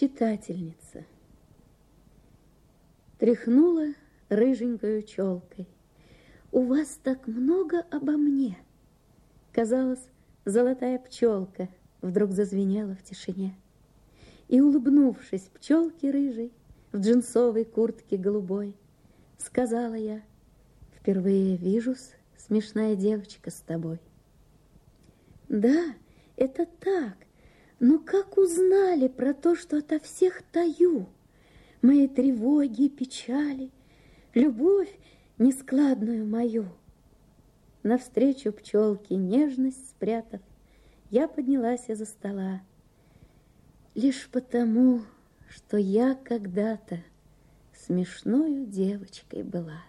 Читательница Тряхнула рыженькою челкой. У вас так много обо мне. Казалось, золотая пчелка вдруг зазвенела в тишине. И, улыбнувшись пчелке рыжей, в джинсовой куртке голубой, сказала я, впервые вижусь, смешная девочка с тобой. Да, это так, но как узнали про то, что ото всех таю? Мои тревоги и печали, любовь нескладную мою. Навстречу пчелке нежность спрятав, я поднялась из-за стола. Лишь потому, что я когда-то смешною девочкой была.